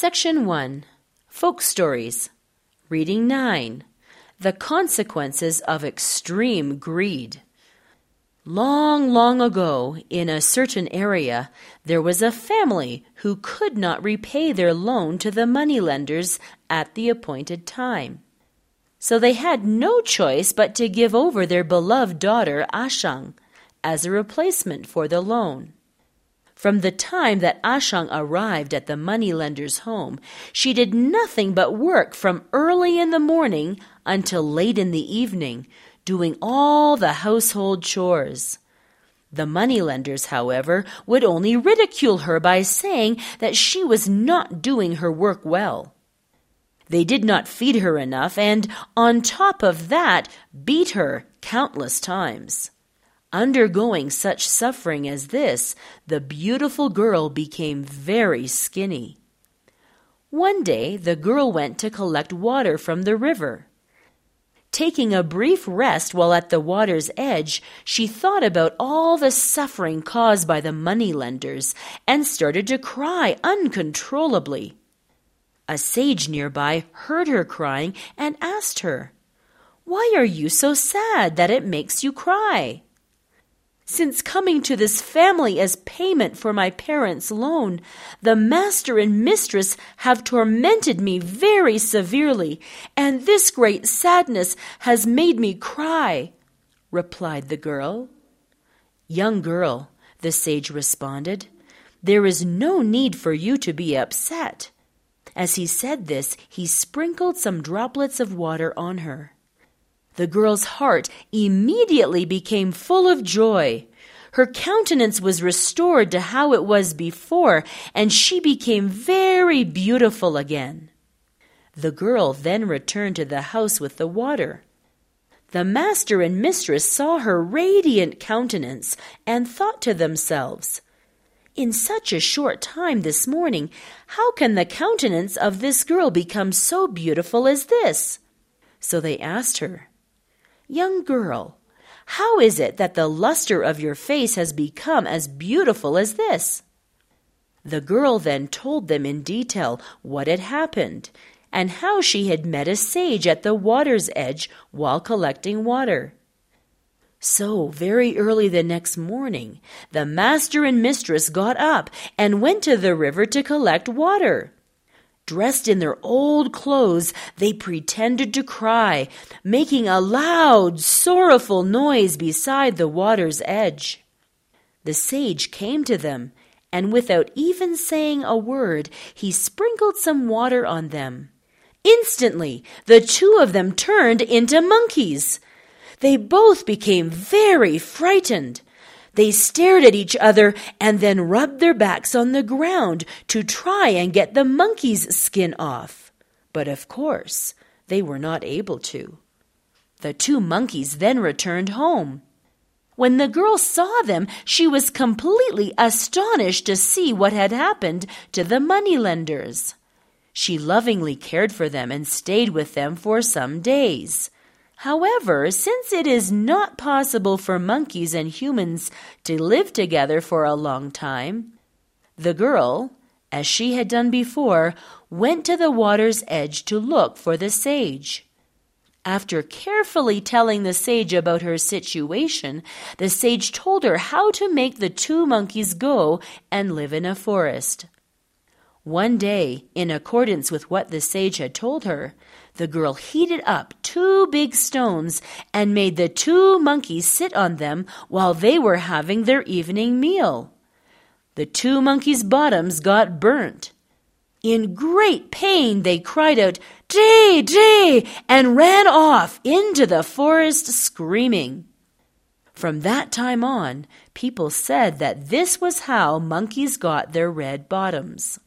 Section 1 Folk Stories. Reading 9 The Consequences of Extreme Greed. Long, long ago, in a certain area, there was a family who could not repay their loan to the moneylenders at the appointed time. So they had no choice but to give over their beloved daughter Ashang as a replacement for the loan. From the time that Ashang arrived at the moneylender's home, she did nothing but work from early in the morning until late in the evening, doing all the household chores. The moneylenders, however, would only ridicule her by saying that she was not doing her work well. They did not feed her enough, and on top of that, beat her countless times. Undergoing such suffering as this, the beautiful girl became very skinny. One day, the girl went to collect water from the river. Taking a brief rest while at the water's edge, she thought about all the suffering caused by the moneylenders and started to cry uncontrollably. A sage nearby heard her crying and asked her, Why are you so sad that it makes you cry? Since coming to this family as payment for my parents' loan, the master and mistress have tormented me very severely, and this great sadness has made me cry, replied the girl. Young girl, the sage responded, there is no need for you to be upset. As he said this, he sprinkled some droplets of water on her. The girl's heart immediately became full of joy. Her countenance was restored to how it was before, and she became very beautiful again. The girl then returned to the house with the water. The master and mistress saw her radiant countenance and thought to themselves, in such a short time this morning, how can the countenance of this girl become so beautiful as this? So they asked her, Young girl, how is it that the luster of your face has become as beautiful as this? The girl then told them in detail what had happened and how she had met a sage at the water's edge while collecting water. So, very early the next morning, the master and mistress got up and went to the river to collect water. Dressed in their old clothes, they pretended to cry, making a loud, sorrowful noise beside the water's edge. The sage came to them, and without even saying a word, he sprinkled some water on them. Instantly, the two of them turned into monkeys. They both became very frightened. They stared at each other and then rubbed their backs on the ground to try and get the monkey's skin off. But of course, they were not able to. The two monkeys then returned home. When the girl saw them, she was completely astonished to see what had happened to the moneylenders. She lovingly cared for them and stayed with them for some days. However, since it is not possible for monkeys and humans to live together for a long time, the girl, as she had done before, went to the water's edge to look for the sage. After carefully telling the sage about her situation, the sage told her how to make the two monkeys go and live in a forest. One day, in accordance with what the sage had told her, the girl heated up two big stones and made the two monkeys sit on them while they were having their evening meal. The two monkeys' bottoms got burnt. In great pain, they cried out, Jay, Jay, and ran off into the forest screaming. From that time on, people said that this was how monkeys got their red bottoms.